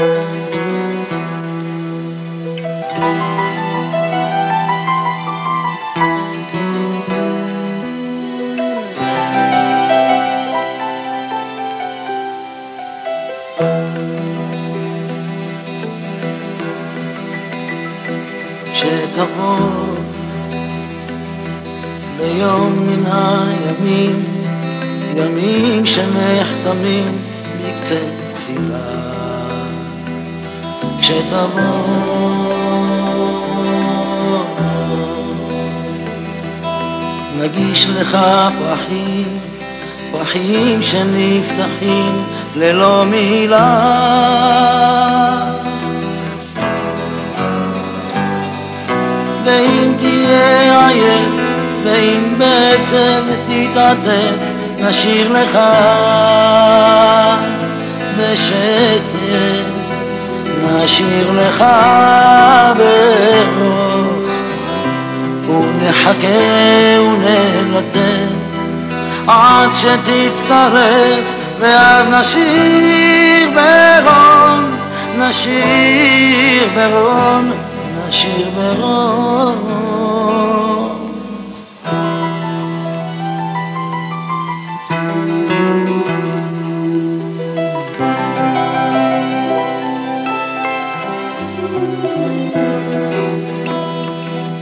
שתבוא ביום מן הימים, ימים שנחתמים בקצה סיבה. כשתבוא נגיש לך פרחים, פרחים שנפתחים ללא מילה. ואם תהיה עייף, ואם בעצם תתעטף, נשאיר לך בשקט, נשאיר לך ברוך, ונחכה ונלטף עד שתצטרף, ואז נשיר ברון, נשיר ברון נשיר ברון.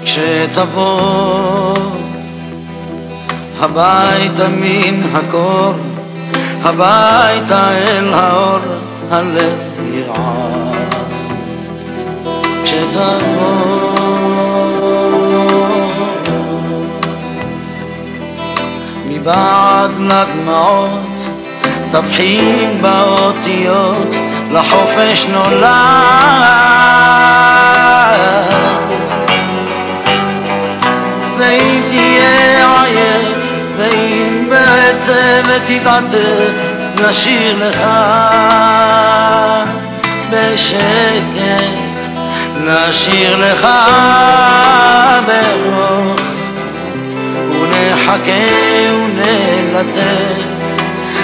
כשתבוא הביתה מן הקור, הביתה אל האור, הלב ירעד. כשתבוא מבעד לדמעות תבחין באותיות לחופש נולד בעצם תתעטף נשאיר לך. בשקט נשאיר לך ברוך ונחכה ונלטף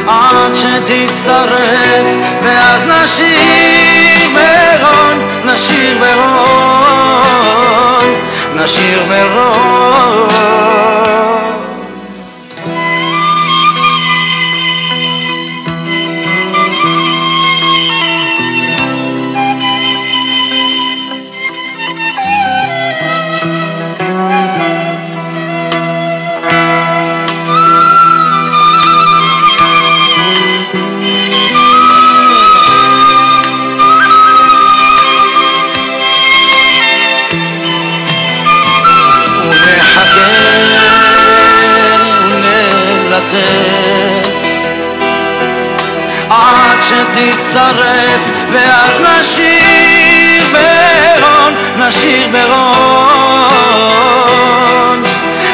עד שתצטרף ואז נשיר ברון, נשיר ברון, נשיר ברון שתצטרף ואז נשיר ברון, נשיר ברון.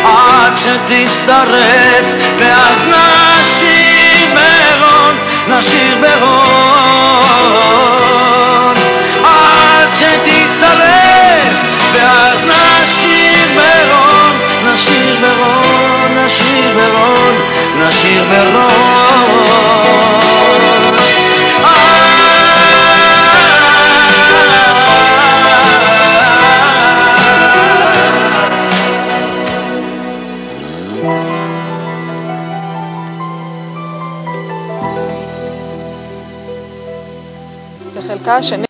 עד שתצטרף ואז נשיר ברון, נשיר ברון בחלקה השני